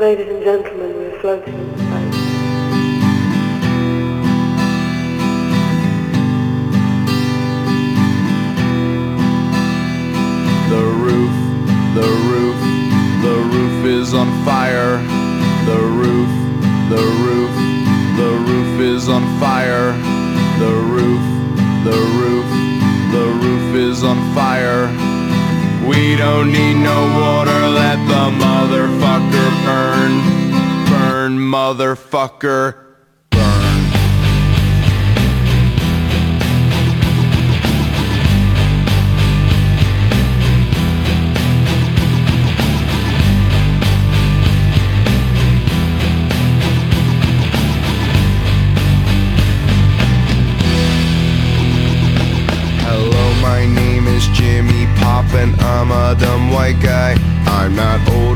Ladies and gentlemen, we're floating in space. The roof, the roof, the roof is on fire. The roof, the roof, the roof is on fire. The roof, the roof, the roof is on fire. We don't need no water, Burn, motherfucker. Burn. Hello, my name is Jimmy I'm a dumb white guy. I'm not old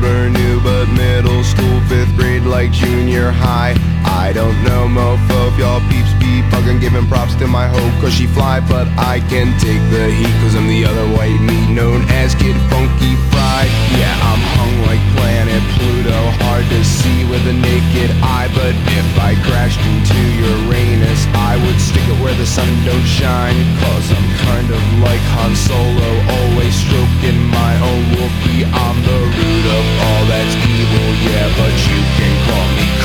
like junior high. I don't know mofo y'all peeps bugging, giving props to my hoe, cause she fly, but I can take the heat, cause I'm the other white meat known as Kid Funky Fried. Yeah, I'm hung like planet Pluto, hard to see with a naked eye, but if I crashed into Uranus, I would stick it where the sun don't shine, cause I'm kind of like Han Solo, always stroking my own Wookiee. I'm the root of all that's evil, yeah, but you can call me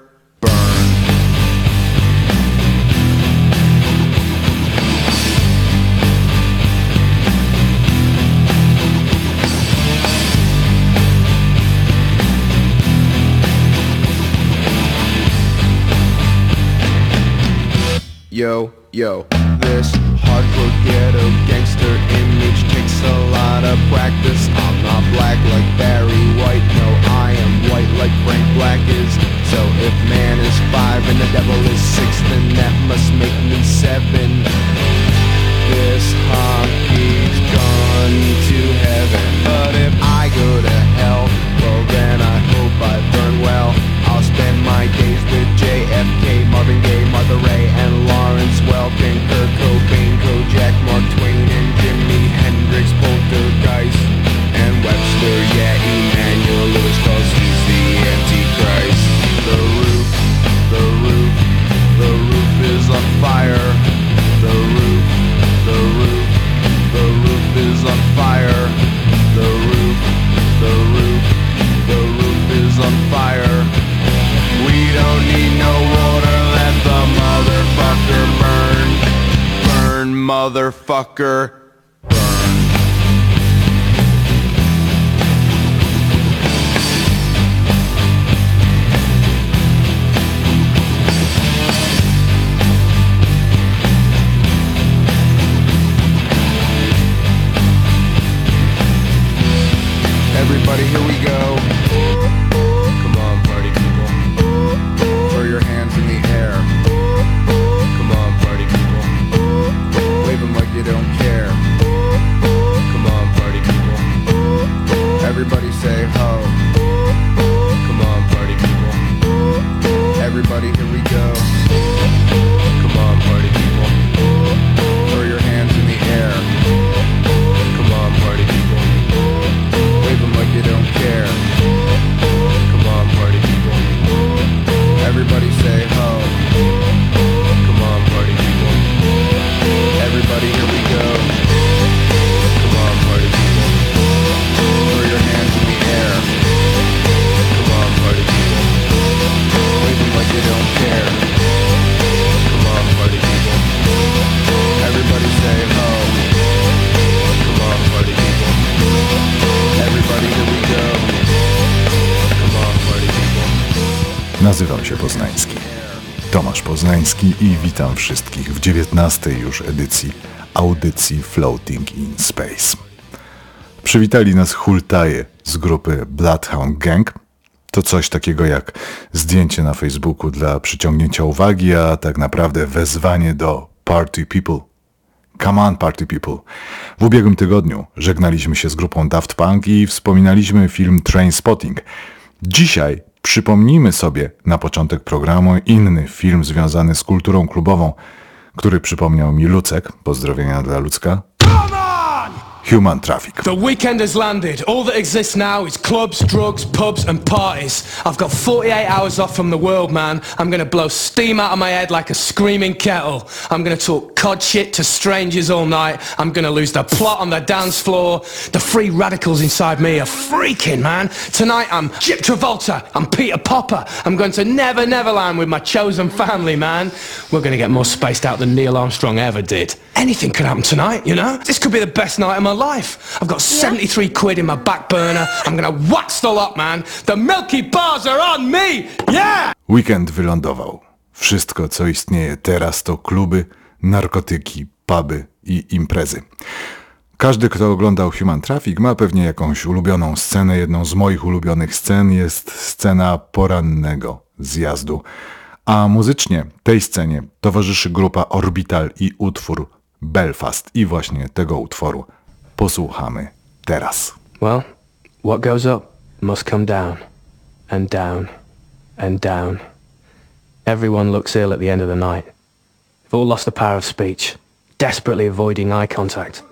Yo, yo, this hardcore ghetto gangster image takes a lot of practice. I'm not black like Barry White, no, I am white like Frank Black is. So if man is five and the devil is six, then that must make me seven. This hockey's gone to heaven, but if I go to no water, let the motherfucker burn. Burn, motherfucker. Everybody, here we go. Witam wszystkich w 19 już edycji audycji Floating in Space. Przywitali nas hultaje z grupy Bloodhound Gang. To coś takiego jak zdjęcie na Facebooku dla przyciągnięcia uwagi, a tak naprawdę wezwanie do Party People. Come on Party People. W ubiegłym tygodniu żegnaliśmy się z grupą Daft Punk i wspominaliśmy film Train Spotting. Dzisiaj przypomnijmy sobie na początek programu inny film związany z kulturą klubową, który przypomniał mi Lucek, pozdrowienia dla Lucka, Human Traffic. The weekend has landed. All that exists now is clubs, drugs, pubs and parties. I've got 48 hours off from the world, man. I'm gonna blow steam out of my head like a screaming kettle. I'm gonna talk cod shit to strangers all night. I'm gonna lose the plot on the dance floor. The free radicals inside me are freaking, man. Tonight I'm Jip Travolta. I'm Peter Popper. I'm going to Never Neverland with my chosen family, man. We're gonna get more spaced out than Neil Armstrong ever did. Anything could happen tonight, you know? This could be the best night of my life. I've got 73 quid in my back burner. I'm gonna wax the lot, man. The Milky Bars are on me! Yeah! Weekend wylądował. Wszystko, co istnieje teraz, to kluby, narkotyki, puby i imprezy. Każdy, kto oglądał Human Traffic, ma pewnie jakąś ulubioną scenę. Jedną z moich ulubionych scen jest scena porannego zjazdu. A muzycznie tej scenie towarzyszy grupa Orbital i utwór Belfast. I właśnie tego utworu posłuchamy teraz. Well, what goes up must come down, and down, and down. Everyone looks ill at the end of the night. They've all lost the power of speech, desperately avoiding eye contact.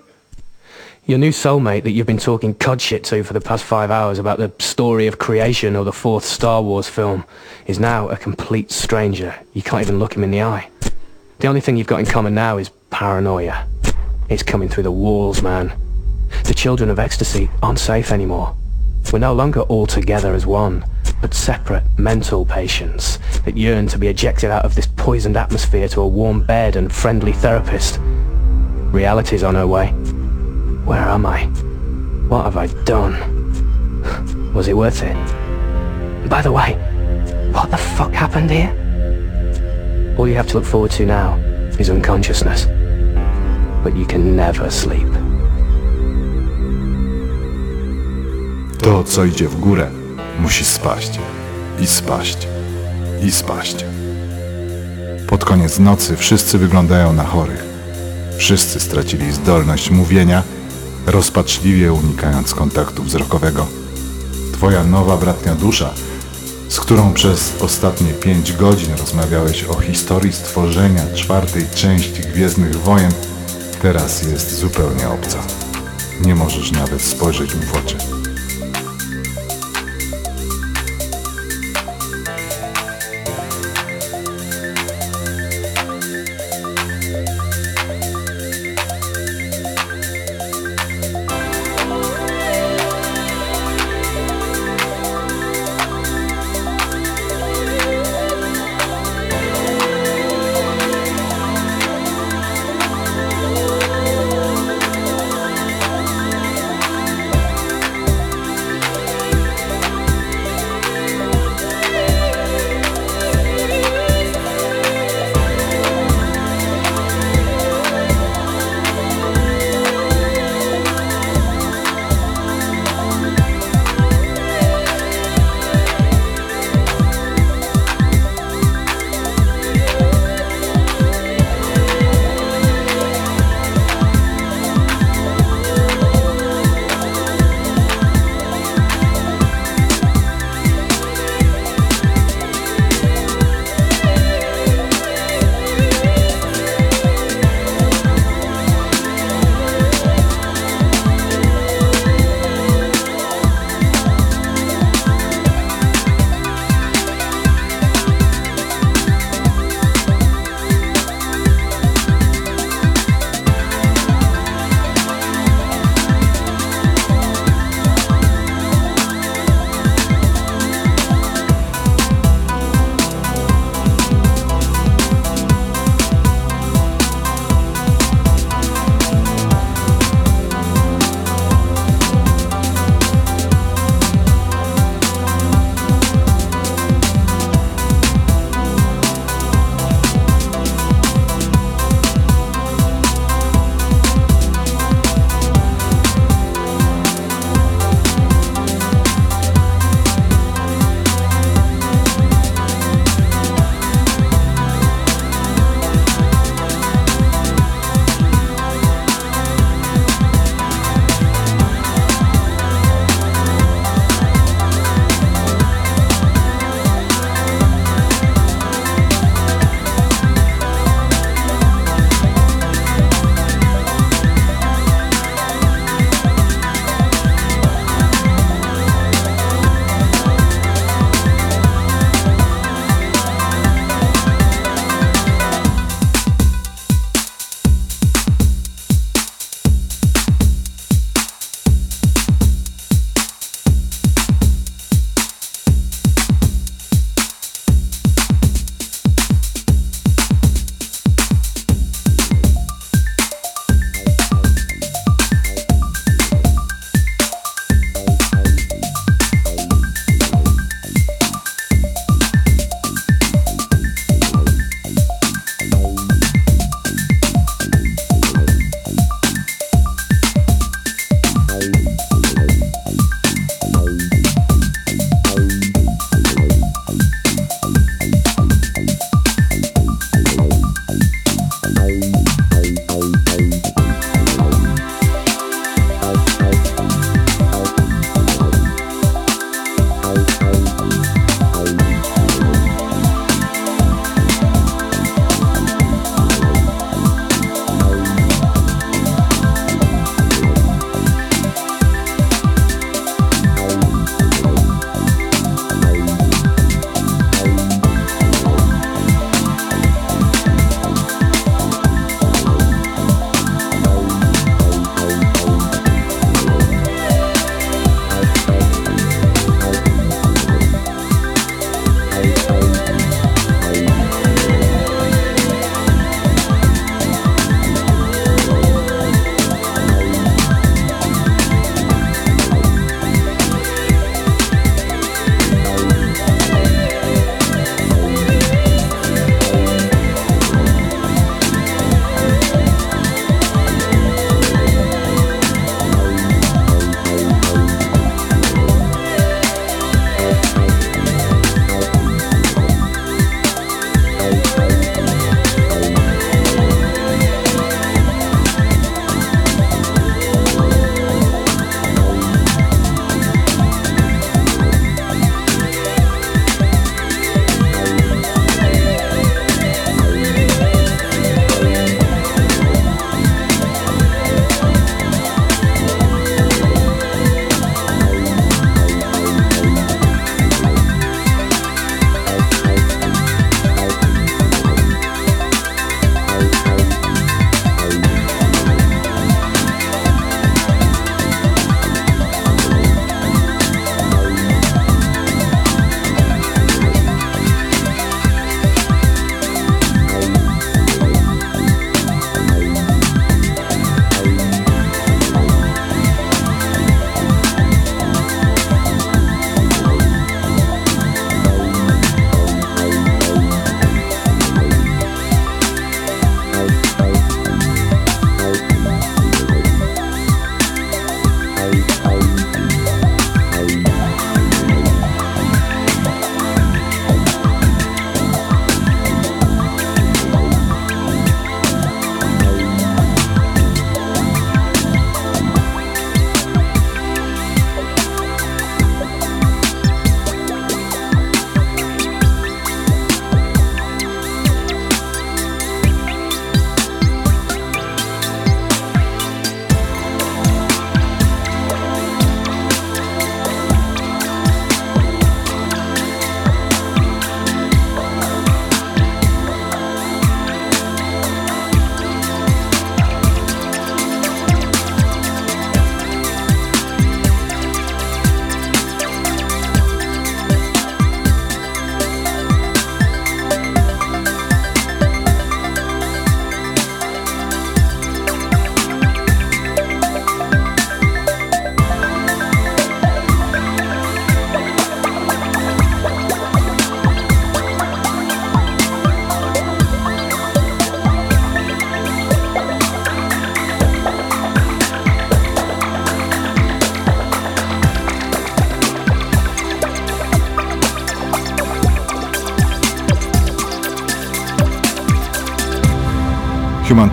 Your new soulmate that you've been talking cod shit to for the past five hours about the story of creation or the fourth Star Wars film is now a complete stranger. You can't even look him in the eye. The only thing you've got in common now is paranoia. It's coming through the walls, man. The children of ecstasy aren't safe anymore. We're no longer all together as one, but separate mental patients that yearn to be ejected out of this poisoned atmosphere to a warm bed and friendly therapist. Reality's on her way. Where am I? What have I done? Was it worth it? By the way, what the fuck happened here? All you have to look forward to now is unconsciousness. But you can never sleep. To, co idzie w górę, musi spaść. I spaść. I spaść. Pod koniec nocy wszyscy wyglądają na chorych. Wszyscy stracili zdolność mówienia, rozpaczliwie unikając kontaktu wzrokowego. Twoja nowa bratnia dusza, z którą przez ostatnie pięć godzin rozmawiałeś o historii stworzenia czwartej części Gwiezdnych Wojen, teraz jest zupełnie obca. Nie możesz nawet spojrzeć mu w oczy.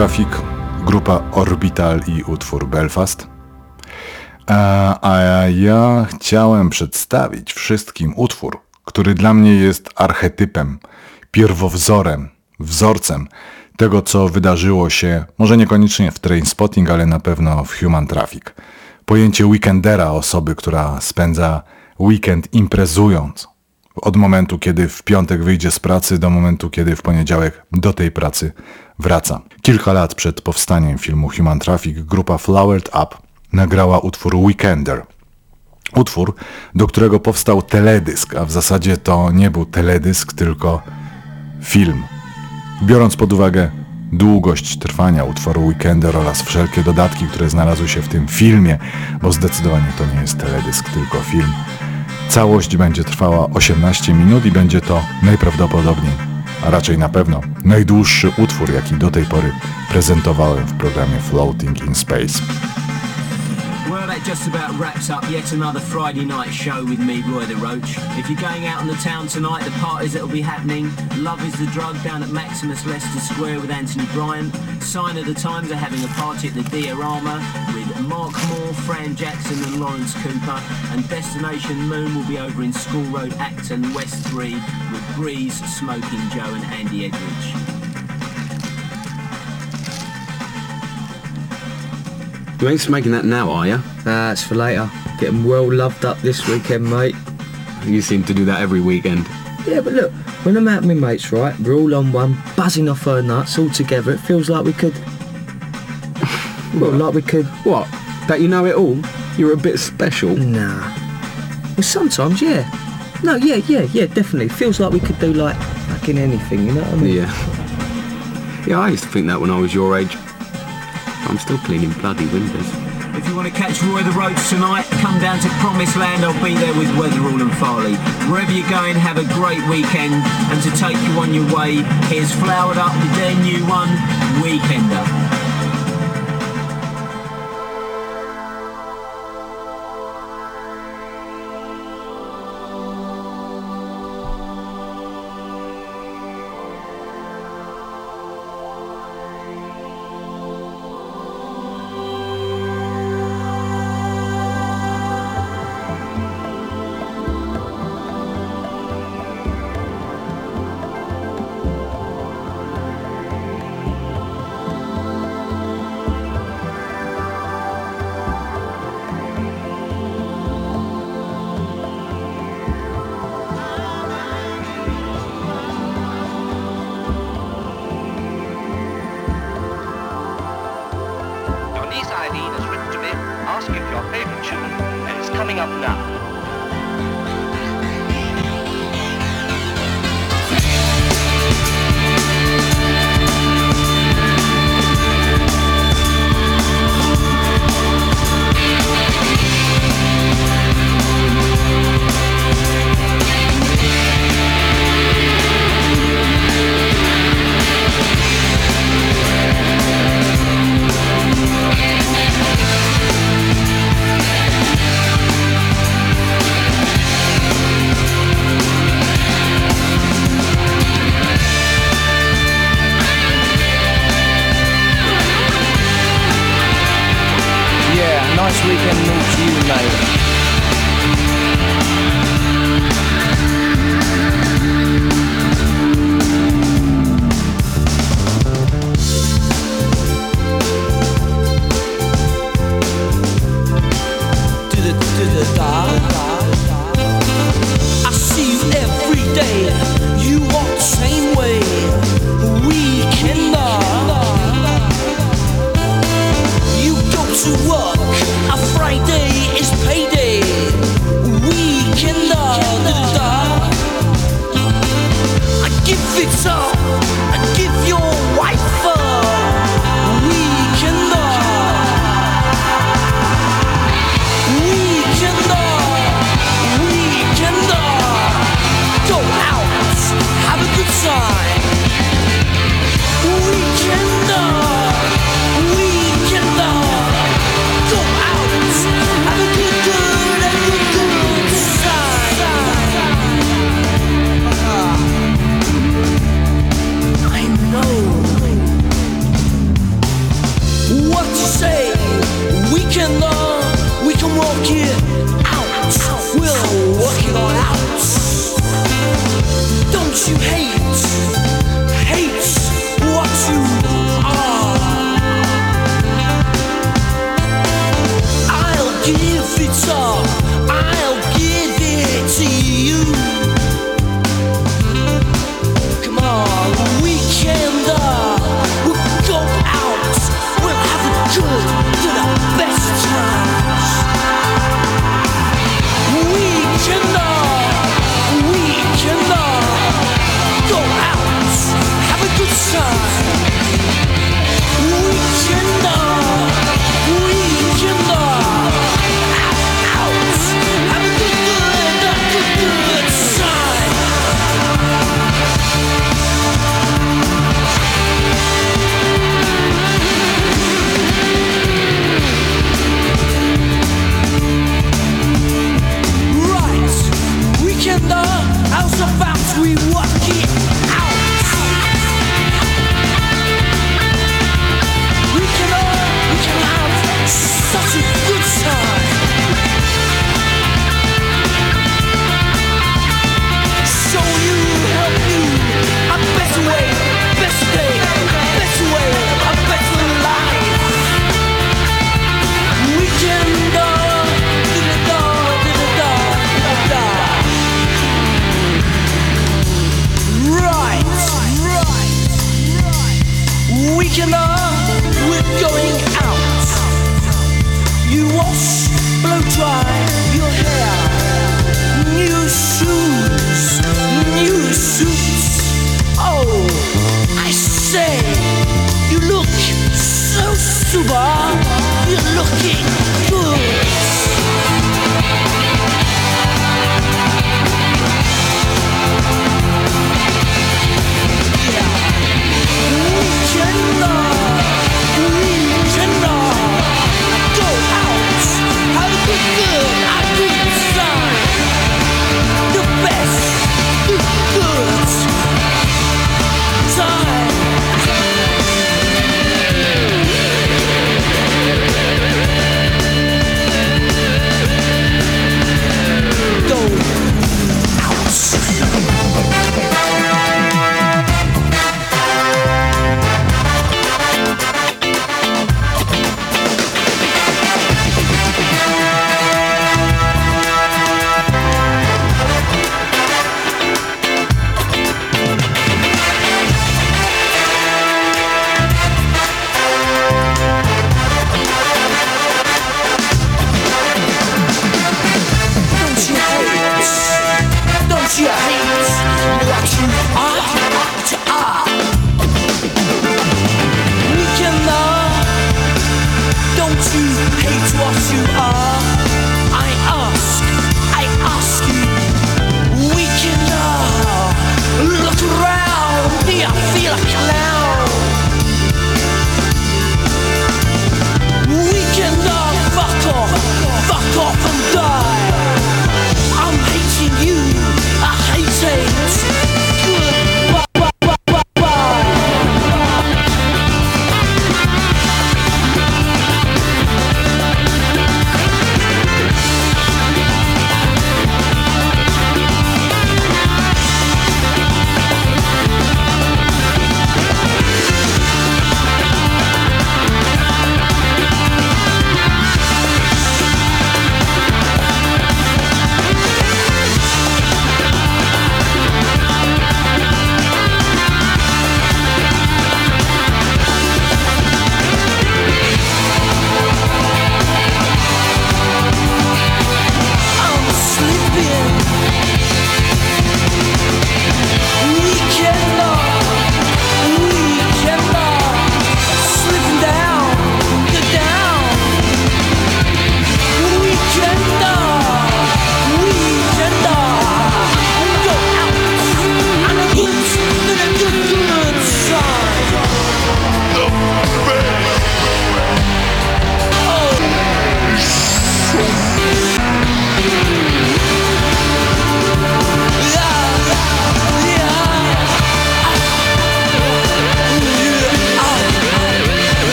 Traffic, grupa Orbital i utwór Belfast. A, a ja chciałem przedstawić wszystkim utwór, który dla mnie jest archetypem, pierwowzorem, wzorcem tego, co wydarzyło się, może niekoniecznie w Trainspotting, ale na pewno w Human Traffic. Pojęcie weekendera, osoby, która spędza weekend imprezując. Od momentu, kiedy w piątek wyjdzie z pracy, do momentu, kiedy w poniedziałek do tej pracy wraca. Kilka lat przed powstaniem filmu Human Traffic grupa Flowered Up nagrała utwór Weekender. Utwór, do którego powstał teledysk, a w zasadzie to nie był teledysk, tylko film. Biorąc pod uwagę długość trwania utworu Weekender oraz wszelkie dodatki, które znalazły się w tym filmie, bo zdecydowanie to nie jest teledysk, tylko film. Całość będzie trwała 18 minut i będzie to najprawdopodobniej, a raczej na pewno, najdłuższy utwór, jaki do tej pory prezentowałem w programie Floating in Space. That just about wraps up yet another Friday night show with me, Roy the Roach. If you're going out on the town tonight, the parties that'll be happening, Love is the Drug down at Maximus Leicester Square with Anthony Bryant, Sign of the Times are having a party at the Diorama with Mark Moore, Fran Jackson and Lawrence Cooper, and Destination Moon will be over in School Road, Acton, West 3 with Breeze, Smoking Joe and Andy Edridge. You ain't smoking that now, are you? That's for later. Getting well loved up this weekend, mate. You seem to do that every weekend. Yeah, but look, when I'm out with my mates, right, we're all on one, buzzing off our nuts all together. It feels like we could... well, like we could... What? That you know it all? You're a bit special. Nah. Well, sometimes, yeah. No, yeah, yeah, yeah, definitely. Feels like we could do, like, fucking anything, you know what I mean? Yeah. Yeah, I used to think that when I was your age. I'm still cleaning bloody windows. If you want to catch Roy the Roach tonight, come down to Promised Land. I'll be there with Weatherall and Farley. Wherever you're going, have a great weekend. And to take you on your way, here's Flowered Up with their new one, Weekender.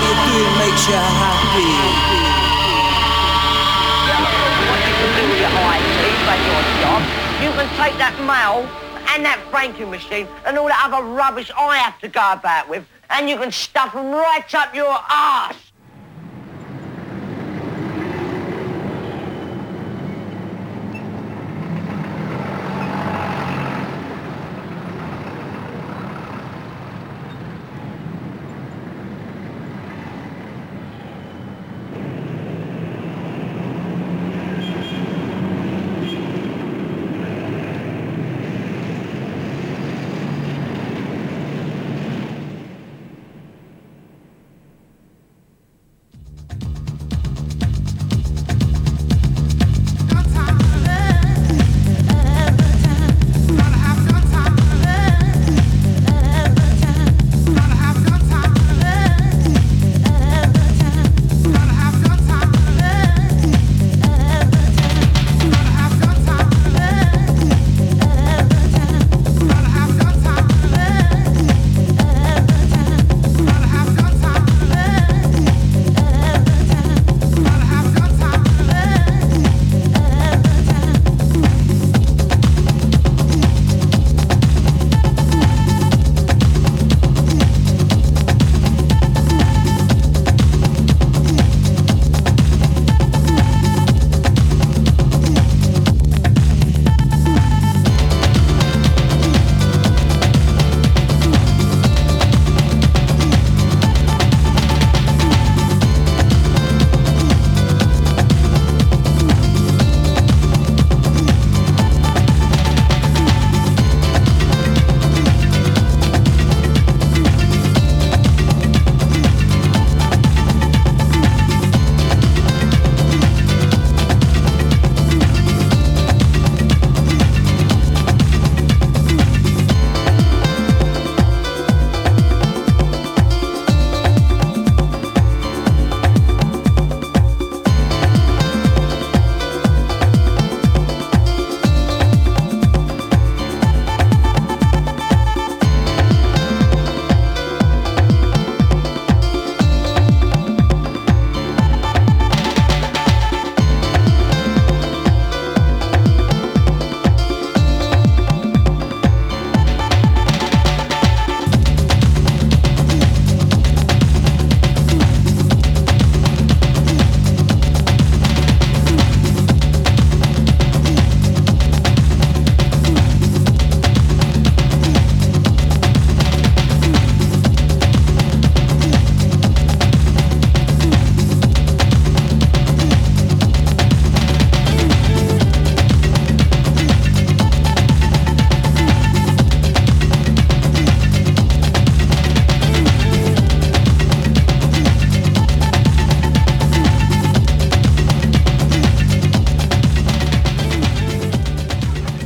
what you makes you happy. What you can do with your eyes, your job. You can take that mail and that franking machine and all that other rubbish I have to go about with, and you can stuff them right up your arse.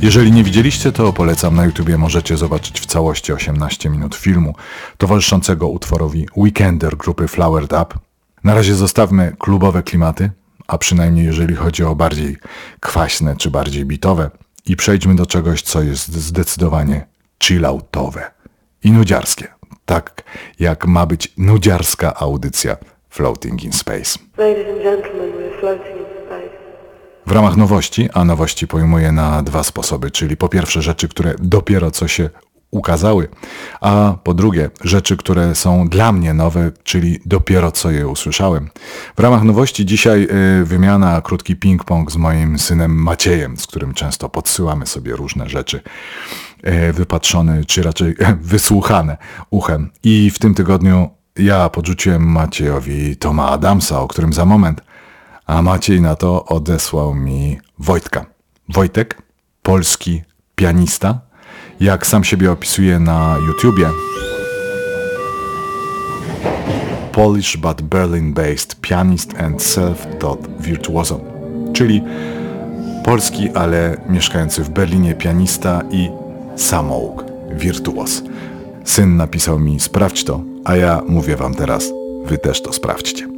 Jeżeli nie widzieliście, to polecam na YouTubie możecie zobaczyć w całości 18 minut filmu towarzyszącego utworowi Weekender grupy Flowered Up. Na razie zostawmy klubowe klimaty, a przynajmniej jeżeli chodzi o bardziej kwaśne czy bardziej bitowe i przejdźmy do czegoś, co jest zdecydowanie chilloutowe i nudziarskie. Tak jak ma być nudziarska audycja Floating in Space. Ladies and gentlemen, we're floating. W ramach nowości, a nowości pojmuję na dwa sposoby, czyli po pierwsze rzeczy, które dopiero co się ukazały, a po drugie rzeczy, które są dla mnie nowe, czyli dopiero co je usłyszałem. W ramach nowości dzisiaj y, wymiana krótki ping-pong z moim synem Maciejem, z którym często podsyłamy sobie różne rzeczy y, wypatrzone, czy raczej wysłuchane uchem. I w tym tygodniu ja podrzuciłem Maciejowi Toma Adamsa, o którym za moment, a Maciej na to odesłał mi Wojtka. Wojtek, polski pianista, jak sam siebie opisuje na YouTubie. Polish but Berlin-based pianist and self-taught virtuoso, czyli polski, ale mieszkający w Berlinie pianista i samouk, wirtuos. Syn napisał mi sprawdź to, a ja mówię wam teraz, wy też to sprawdźcie.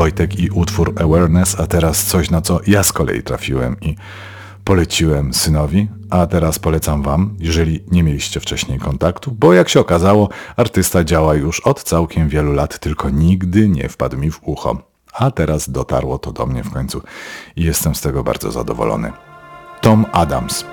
Wojtek i utwór Awareness, a teraz coś, na co ja z kolei trafiłem i poleciłem synowi, a teraz polecam wam, jeżeli nie mieliście wcześniej kontaktu, bo jak się okazało, artysta działa już od całkiem wielu lat, tylko nigdy nie wpadł mi w ucho. A teraz dotarło to do mnie w końcu i jestem z tego bardzo zadowolony. Tom Adams.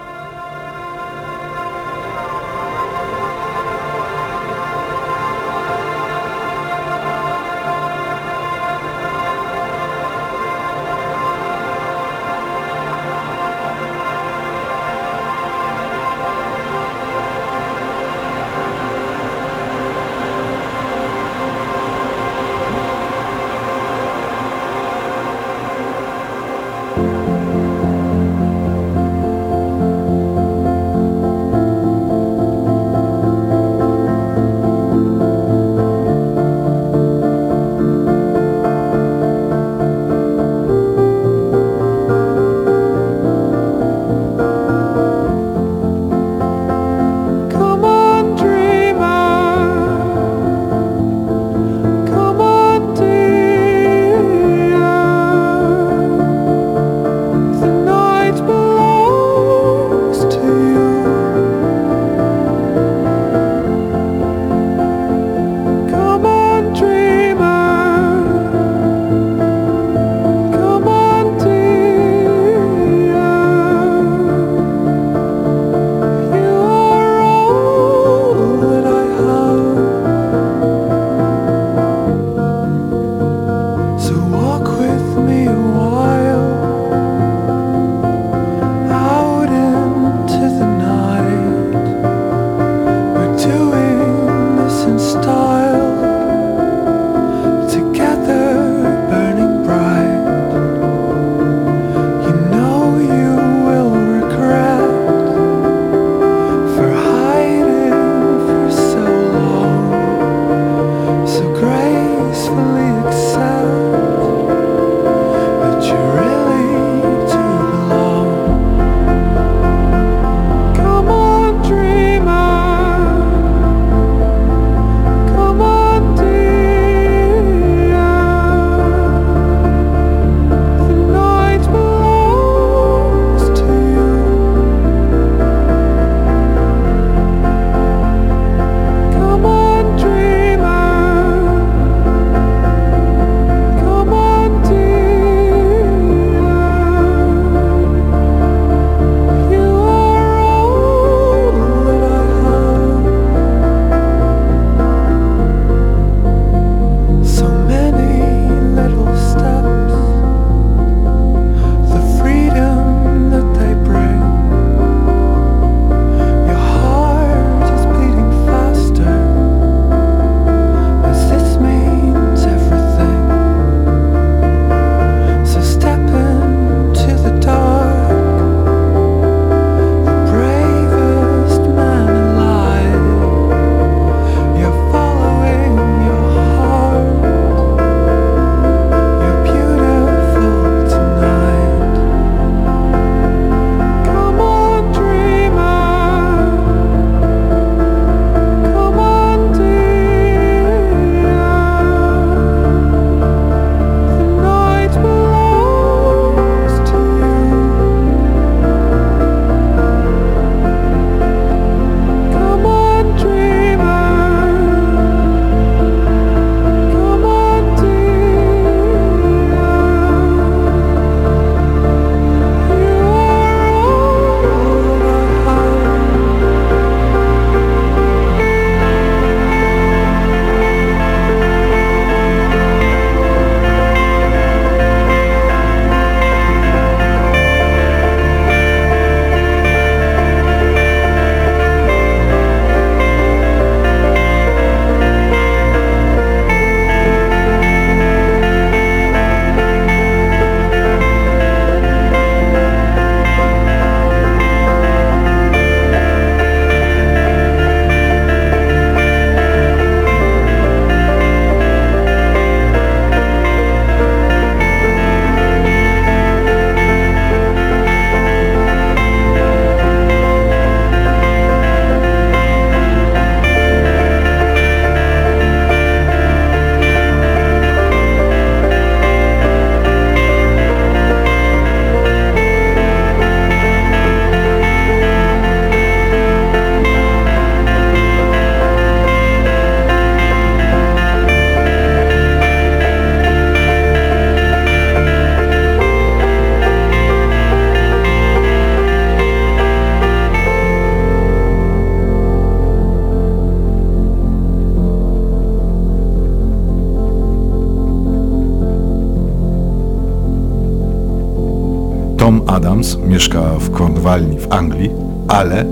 Adams mieszka w Cornwalli w Anglii, ale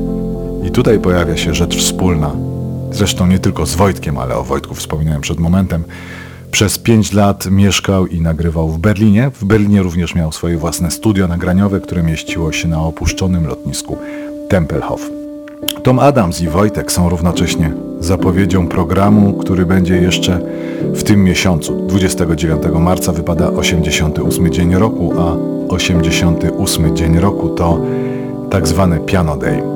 i tutaj pojawia się rzecz wspólna, zresztą nie tylko z Wojtkiem, ale o Wojtku wspominałem przed momentem, przez pięć lat mieszkał i nagrywał w Berlinie. W Berlinie również miał swoje własne studio nagraniowe, które mieściło się na opuszczonym lotnisku Tempelhof. Tom Adams i Wojtek są równocześnie zapowiedzią programu, który będzie jeszcze w tym miesiącu. 29 marca wypada 88 dzień roku, a 88 dzień roku to tak zwany Piano Day.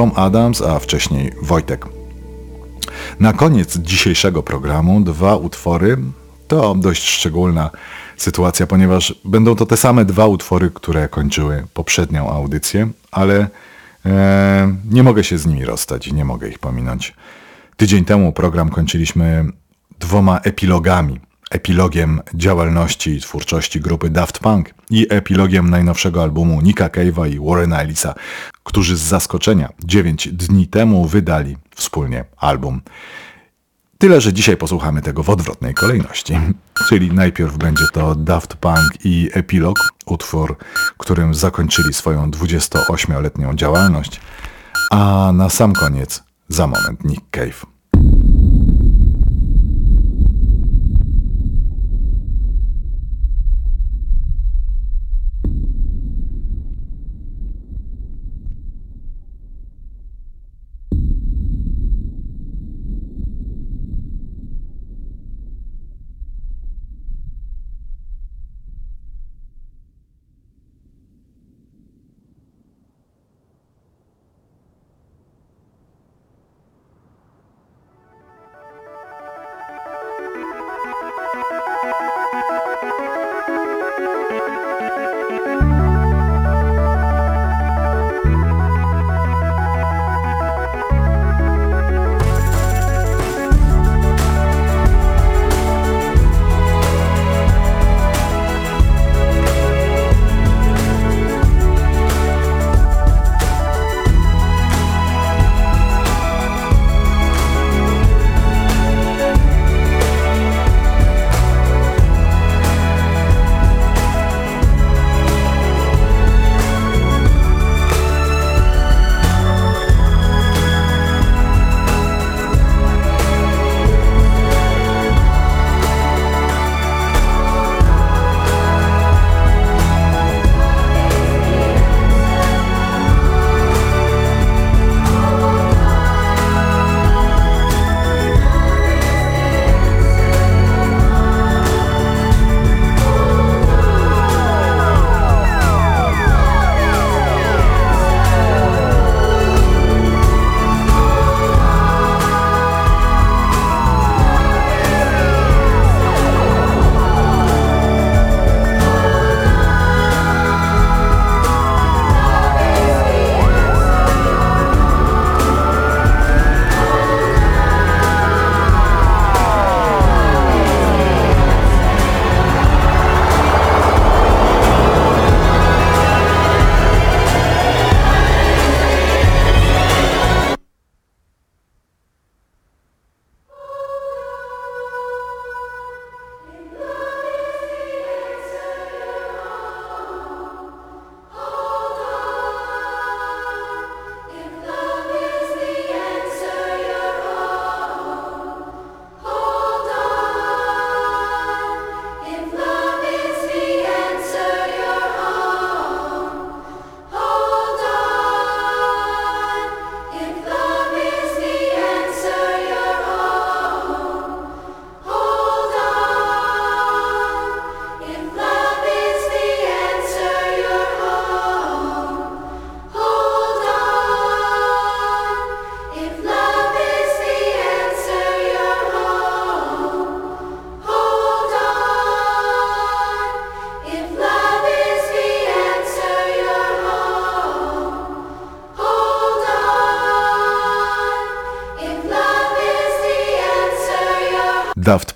Tom Adams, a wcześniej Wojtek. Na koniec dzisiejszego programu dwa utwory. To dość szczególna sytuacja, ponieważ będą to te same dwa utwory, które kończyły poprzednią audycję, ale e, nie mogę się z nimi rozstać, nie mogę ich pominąć. Tydzień temu program kończyliśmy dwoma epilogami. Epilogiem działalności i twórczości grupy Daft Punk i epilogiem najnowszego albumu Nika Cave'a i Warrena Ellisa, którzy z zaskoczenia 9 dni temu wydali wspólnie album. Tyle, że dzisiaj posłuchamy tego w odwrotnej kolejności. Czyli najpierw będzie to Daft Punk i epilog, utwór, którym zakończyli swoją 28-letnią działalność, a na sam koniec za moment Nick Cave.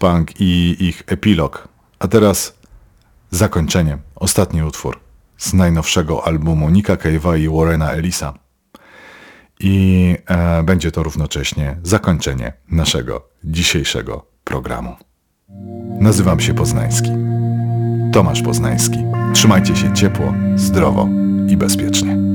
Punk i ich epilog. A teraz zakończenie, ostatni utwór z najnowszego albumu Nika Cave'a i Warrena Ellisa. I e, będzie to równocześnie zakończenie naszego dzisiejszego programu. Nazywam się Poznański. Tomasz Poznański. Trzymajcie się ciepło, zdrowo i bezpiecznie.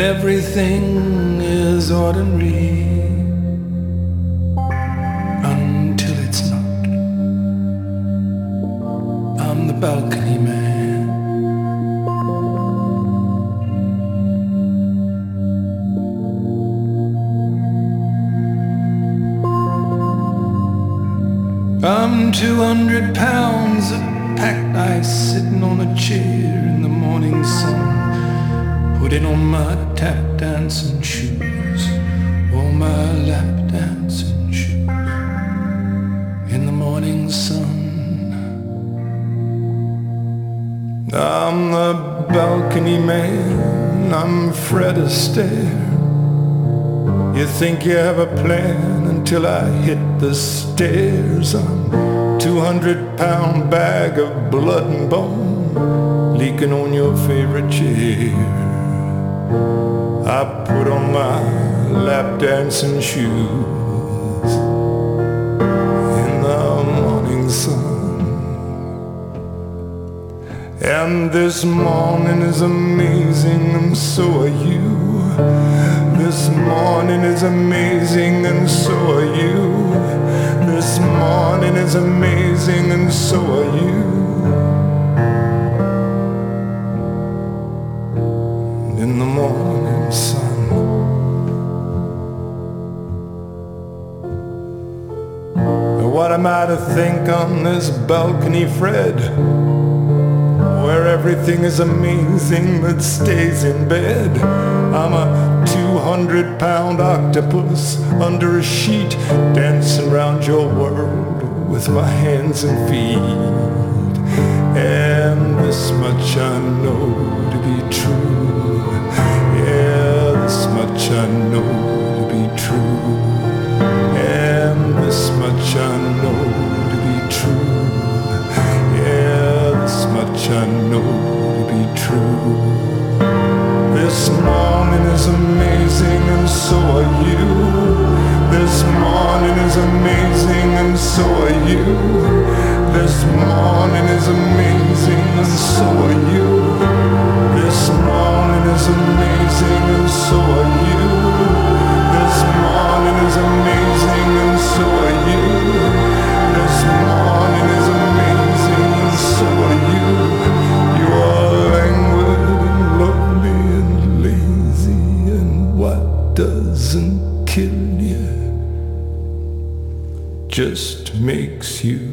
When everything is ordinary Astaire. You think you have a plan until I hit the stairs. I'm 200 pound bag of blood and bone leaking on your favorite chair. I put on my lap dancing shoes in the morning sun. And this morning is amazing and so are you. This morning is amazing and so are you. This morning is amazing and so are you. In the morning sun. What am I to think on this balcony, Fred? Everything is amazing that stays in bed. I'm a 200 pound octopus under a sheet dancing around your world with my hands and feet. And this much I know to be true. Yeah, this much I know to be true. And this much I know to be true. Much I know to be true. This morning is amazing and so are you. This morning is amazing and so are you. This morning is amazing and so are you. This morning is amazing and so are you. This morning is amazing and so are you. This morning is amazing and so are. You just makes you